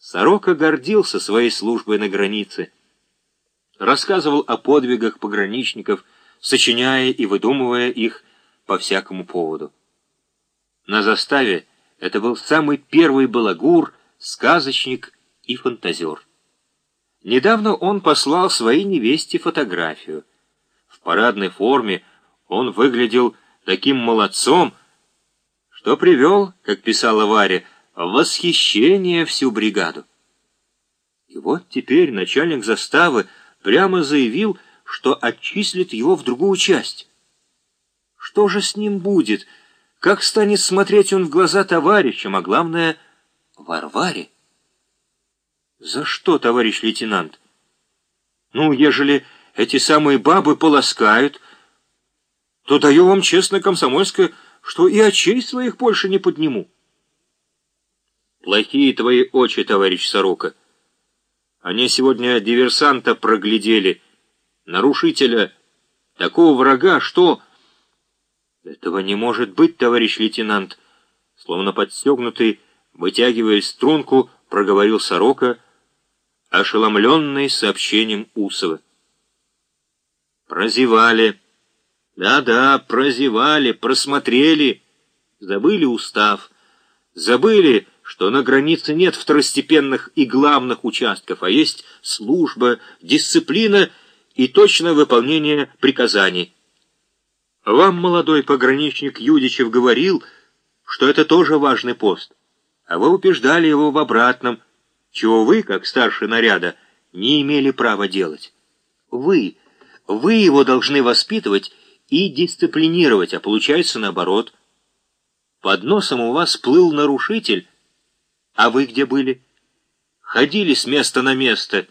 Сорока гордился своей службой на границе, рассказывал о подвигах пограничников, сочиняя и выдумывая их по всякому поводу. На заставе это был самый первый балагур, сказочник и фантазер. Недавно он послал своей невесте фотографию. В парадной форме он выглядел таким молодцом, что привел, как писала Варя, восхищение всю бригаду. И вот теперь начальник заставы прямо заявил, что отчислит его в другую часть. Что же с ним будет? Как станет смотреть он в глаза товарищам, а главное, Варваре? За что, товарищ лейтенант? Ну, ежели эти самые бабы полоскают, то даю вам честно комсомольское, что и очей своих больше не подниму. Плохие твои очи, товарищ Сорока. Они сегодня диверсанта проглядели, нарушителя, такого врага, что... Этого не может быть, товарищ лейтенант. Словно подстегнутый, вытягивая струнку, проговорил Сорока, ошеломленный сообщением Усова. Прозевали. Да-да, прозевали, просмотрели. Забыли устав. Забыли, что на границе нет второстепенных и главных участков, а есть служба, дисциплина и точное выполнение приказаний. Вам, молодой пограничник Юдичев, говорил, что это тоже важный пост, а вы убеждали его в обратном, чего вы, как старший наряда, не имели права делать. Вы, вы его должны воспитывать и дисциплинировать, а получается наоборот. Под носом у вас плыл нарушитель, а вы где были? Ходили с места на место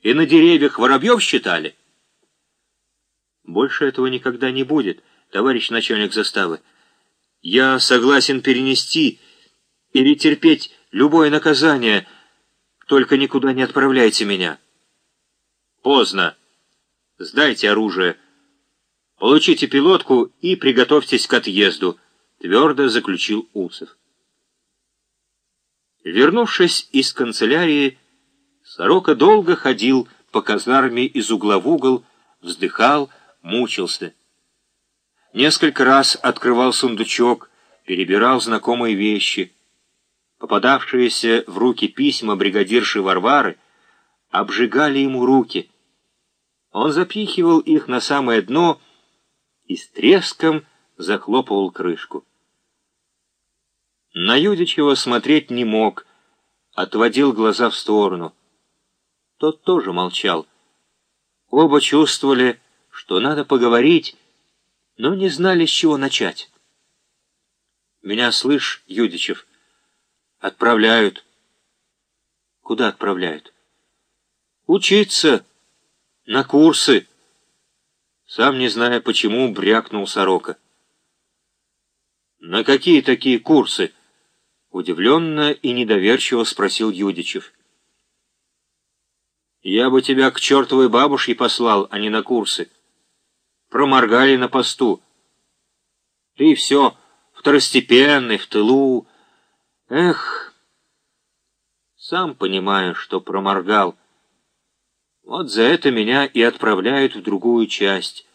и на деревьях воробьев считали? Больше этого никогда не будет, товарищ начальник заставы. Я согласен перенести или терпеть любое наказание, только никуда не отправляйте меня. Поздно. Сдайте оружие. Получите пилотку и приготовьтесь к отъезду, твердо заключил Усов. Вернувшись из канцелярии, Сорока долго ходил по казарме из угла в угол, вздыхал, мучился. Несколько раз открывал сундучок, перебирал знакомые вещи. Попадавшиеся в руки письма бригадирши Варвары обжигали ему руки. Он запихивал их на самое дно и с треском захлопывал крышку. На Юдичева смотреть не мог, отводил глаза в сторону. Тот тоже молчал. Оба чувствовали, что надо поговорить, но не знали, с чего начать. «Меня, слышь, Юдичев, отправляют». «Куда отправляют?» «Учиться, на курсы». Сам не зная почему, брякнул Сорока. «На какие такие курсы?» Удивленно и недоверчиво спросил Юдичев. «Я бы тебя к чертовой бабушке послал, а не на курсы. Проморгали на посту. Ты все второстепенный, в тылу. Эх, сам понимаю, что проморгал. Вот за это меня и отправляют в другую часть».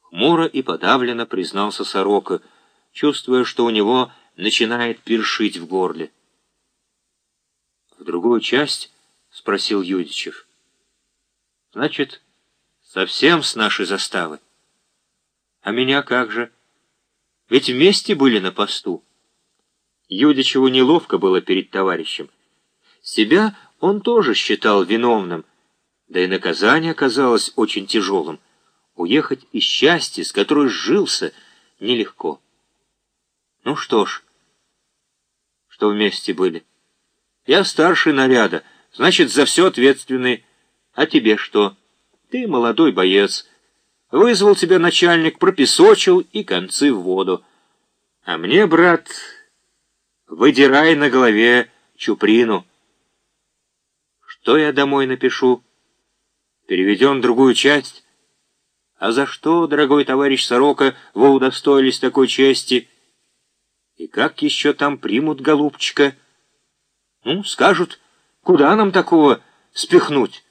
Хмуро и подавленно признался Сорока, чувствуя, что у него начинает першить в горле. «В другую часть?» — спросил Юдичев. «Значит, совсем с нашей заставы? А меня как же? Ведь вместе были на посту». Юдичеву неловко было перед товарищем. Себя он тоже считал виновным, да и наказание оказалось очень тяжелым. Уехать из счастья, с которой сжился, нелегко. Ну что ж, что вместе были. Я старший наряда, значит, за все ответственный. А тебе что? Ты молодой боец. Вызвал тебя начальник, пропесочил и концы в воду. А мне, брат, выдирай на голове чуприну. Что я домой напишу? Переведем другую часть. А за что, дорогой товарищ Сорока, вы удостоились такой чести — и как еще там примут голубчика? Ну, скажут, куда нам такого спихнуть?